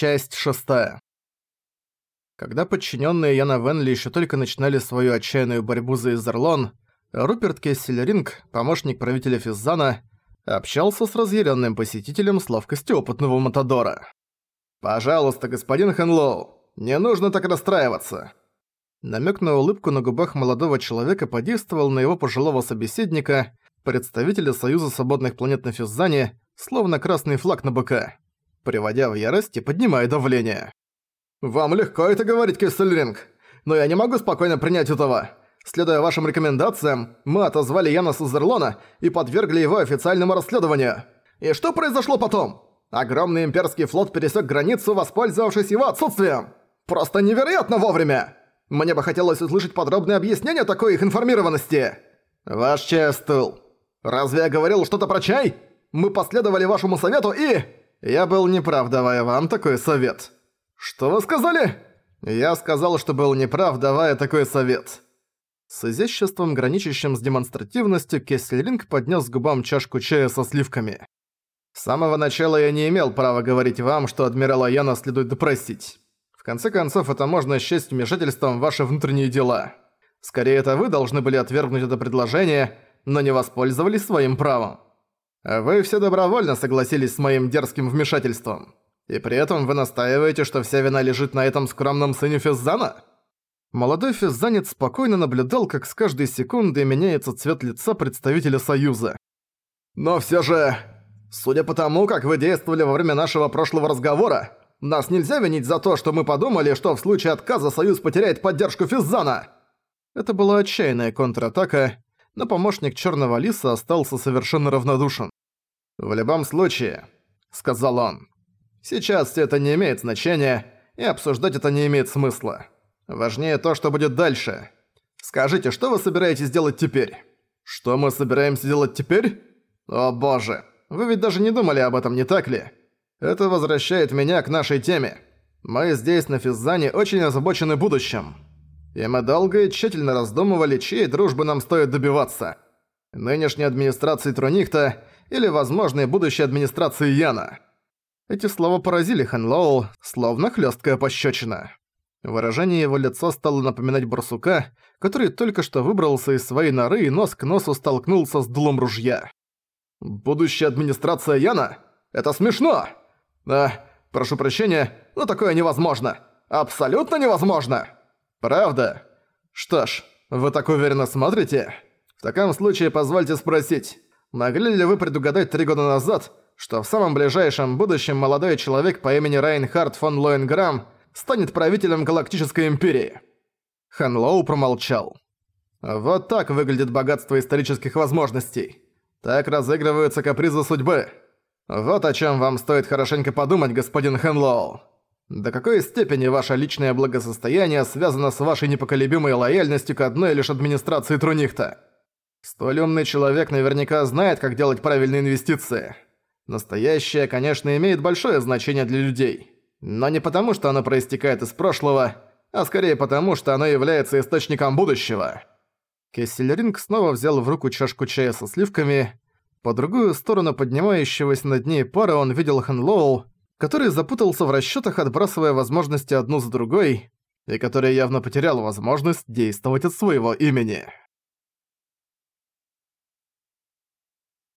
Часть шестая. Когда подчиненные Яна Венли еще только начинали свою отчаянную борьбу за Изерлон, Руперт Кессельринг, помощник правителя Физзана, общался с разъяренным посетителем с ловкостью опытного Матадора. «Пожалуйста, господин Хенлоу, не нужно так расстраиваться». Намек на улыбку на губах молодого человека подействовал на его пожилого собеседника, представителя Союза свободных планет на Физзане, словно красный флаг на быка приводя в ярость и поднимая давление. «Вам легко это говорить, Кессельринг, но я не могу спокойно принять этого. Следуя вашим рекомендациям, мы отозвали Яна Сузерлона и подвергли его официальному расследованию. И что произошло потом? Огромный имперский флот пересек границу, воспользовавшись его отсутствием. Просто невероятно вовремя! Мне бы хотелось услышать подробное объяснение такой их информированности. Ваш честул. Разве я говорил что-то про чай? Мы последовали вашему совету и... Я был неправ, давая вам такой совет. Что вы сказали? Я сказал, что был неправ, давая такой совет. С изяществом, граничащим с демонстративностью, Кессельринг поднес к губам чашку чая со сливками. С самого начала я не имел права говорить вам, что адмирала Яна следует допросить. В конце концов, это можно счесть вмешательством в ваши внутренние дела. Скорее, это вы должны были отвергнуть это предложение, но не воспользовались своим правом. Вы все добровольно согласились с моим дерзким вмешательством. И при этом вы настаиваете, что вся вина лежит на этом скромном сыне Физзана? Молодой физзанец спокойно наблюдал, как с каждой секундой меняется цвет лица представителя Союза. Но все же, судя по тому, как вы действовали во время нашего прошлого разговора, нас нельзя винить за то, что мы подумали, что в случае отказа Союз потеряет поддержку Физзана. Это была отчаянная контратака, но помощник Черного Лиса остался совершенно равнодушен. «В любом случае», — сказал он, — «сейчас это не имеет значения, и обсуждать это не имеет смысла. Важнее то, что будет дальше. Скажите, что вы собираетесь делать теперь?» «Что мы собираемся делать теперь?» «О боже, вы ведь даже не думали об этом, не так ли?» «Это возвращает меня к нашей теме. Мы здесь, на Физзане, очень озабочены будущим». И мы долго и тщательно раздумывали, чьей дружбы нам стоит добиваться. Нынешней администрации Тронихта или возможной будущей администрации Яна. Эти слова поразили Ханлоу, словно хлёсткая пощечина. Выражение его лица стало напоминать барсука, который только что выбрался из своей норы и нос к носу столкнулся с дулом ружья. «Будущая администрация Яна? Это смешно!» «А, прошу прощения, но такое невозможно! Абсолютно невозможно!» «Правда? Что ж, вы так уверенно смотрите? В таком случае позвольте спросить, могли ли вы предугадать три года назад, что в самом ближайшем будущем молодой человек по имени Райнхард фон Лоенграм станет правителем Галактической Империи?» Хан промолчал. «Вот так выглядит богатство исторических возможностей. Так разыгрываются капризы судьбы. Вот о чем вам стоит хорошенько подумать, господин Хан. До какой степени ваше личное благосостояние связано с вашей непоколебимой лояльностью к одной лишь администрации Трунихта? Столь умный человек наверняка знает, как делать правильные инвестиции. Настоящее, конечно, имеет большое значение для людей. Но не потому, что оно проистекает из прошлого, а скорее потому, что оно является источником будущего. Кессельринг снова взял в руку чашку чая со сливками. По другую сторону поднимающегося над ней пара он видел Хэнлоу, который запутался в расчётах, отбрасывая возможности одну за другой, и который явно потерял возможность действовать от своего имени.